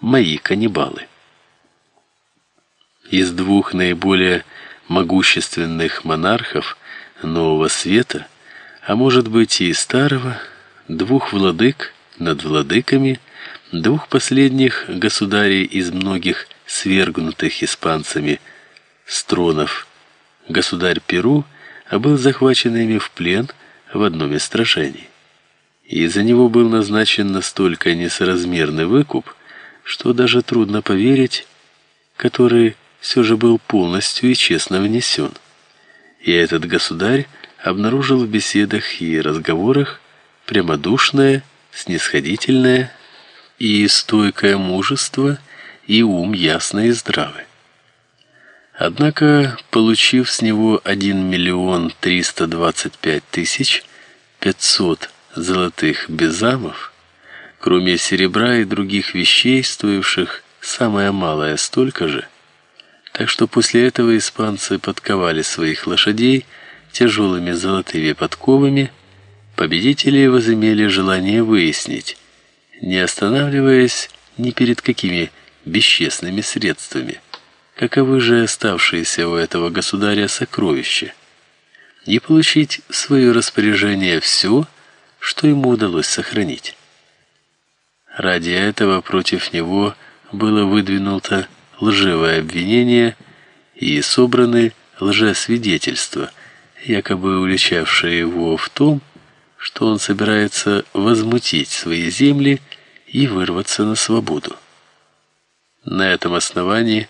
мои каннибалы. Из двух наиболее могущественных монархов нового света, а может быть и старого, двух владык над владыками, двух последних государей из многих свергнутых испанцами с тронов, государь Перу был захвачен ими в плен в одном из сражений. И за него был назначен настолько несоразмерный выкуп, что даже трудно поверить, который все же был полностью и честно внесен. И этот государь обнаружил в беседах и разговорах прямодушное, снисходительное и стойкое мужество и ум ясный и здравый. Однако, получив с него 1 миллион 325 тысяч 500 золотых безамов, кроме серебра и других вещей, стоивших самое малое столько же, так что после этого испанцы подковали своих лошадей тяжелыми золотыми подковами, победители возымели желание выяснить, не останавливаясь ни перед какими бесчестными средствами, каковы же оставшиеся у этого государя сокровища, и получить в свое распоряжение все, что ему удалось сохранить. Ради этого против него было выдвинуто лживое обвинение и собраны лжесвидетельства, якобы уличавшие его в том, что он собирается возмутить свои земли и вырваться на свободу. На этом основании,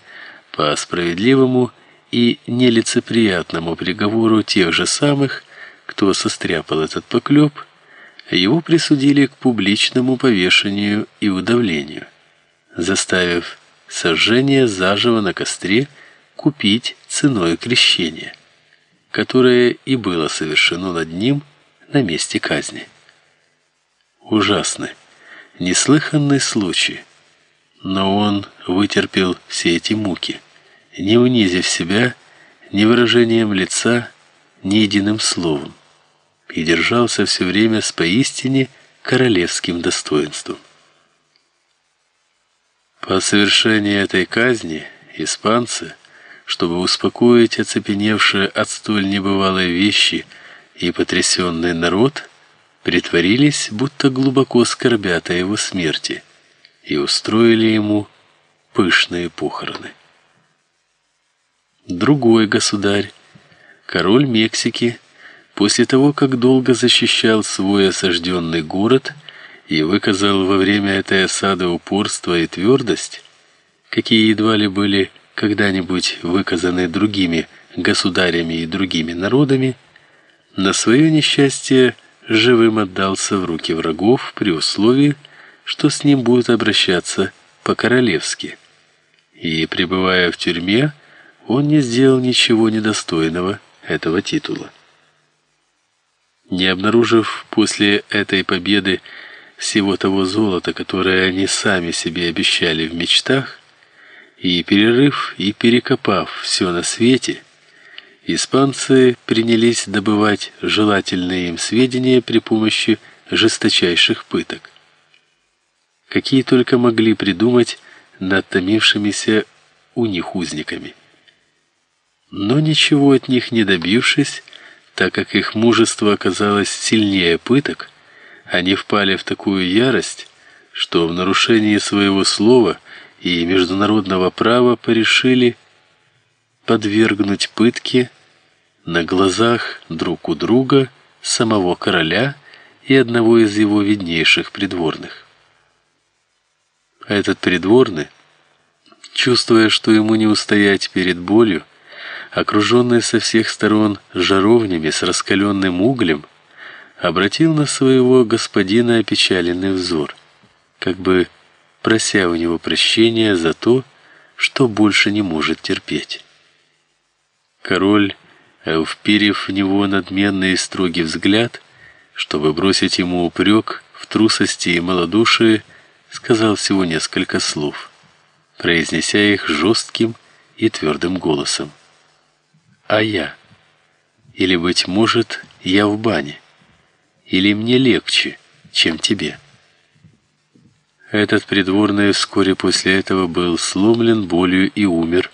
по справедливому и нелицеприятному приговору тех же самых, кто состряпал этот поклеп, его присудили к публичному повешению и удавлению, заставив сожжение заживо на костре купить ценой крещения, которое и было совершено над ним на месте казни. Ужасный, неслыханный случай, но он вытерпел все эти муки, не унизив себя ни выражением лица, ни единым словом, и держался все время с поистине королевским достоинством. По совершении этой казни испанцы, чтобы успокоить оцепеневший от столь небывалой вещи и потрясенный народ, притворились, будто глубоко скорбят о его смерти, и устроили ему пышные похороны. Другой государь, король Мексики, после того, как долго защищал свой осажденный город, и выказал во время этой осады упорство и твердость, какие едва ли были когда-нибудь выказаны другими государями и другими народами, на свое несчастье живым отдался в руки врагов при условии, что с ним будут обращаться по-королевски. И пребывая в тюрьме, он не сделал ничего недостойного этого титула. Не обнаружив после этой победы всего того золота, которое они сами себе обещали в мечтах, и перерыв и перекопав все на свете, испанцы принялись добывать желательные им сведения при помощи жесточайших пыток. Какие только могли придумать над томившимися у них узниками. Но ничего от них не добившись, так как их мужество оказалось сильнее пыток, они впали в такую ярость, что в нарушении своего слова и международного права порешили подвергнуть пытке на глазах друг у друга самого короля и одного из его виднейших придворных. Этот придворный, чувствуя, что ему не устоять перед болью, окруженный со всех сторон жаровнями с раскаленным углем, обратил на своего господина опечаленный взор, как бы прося у него прощения за то, что больше не может терпеть. Король, вперев в него надменный и строгий взгляд, чтобы бросить ему упрек в трусости и малодушии, сказал всего несколько слов, произнеся их жестким и твердым голосом. А я? Или быть может, я в бане? или мне легче, чем тебе? Этот придворный вскоре после этого был сломлен болью и умер.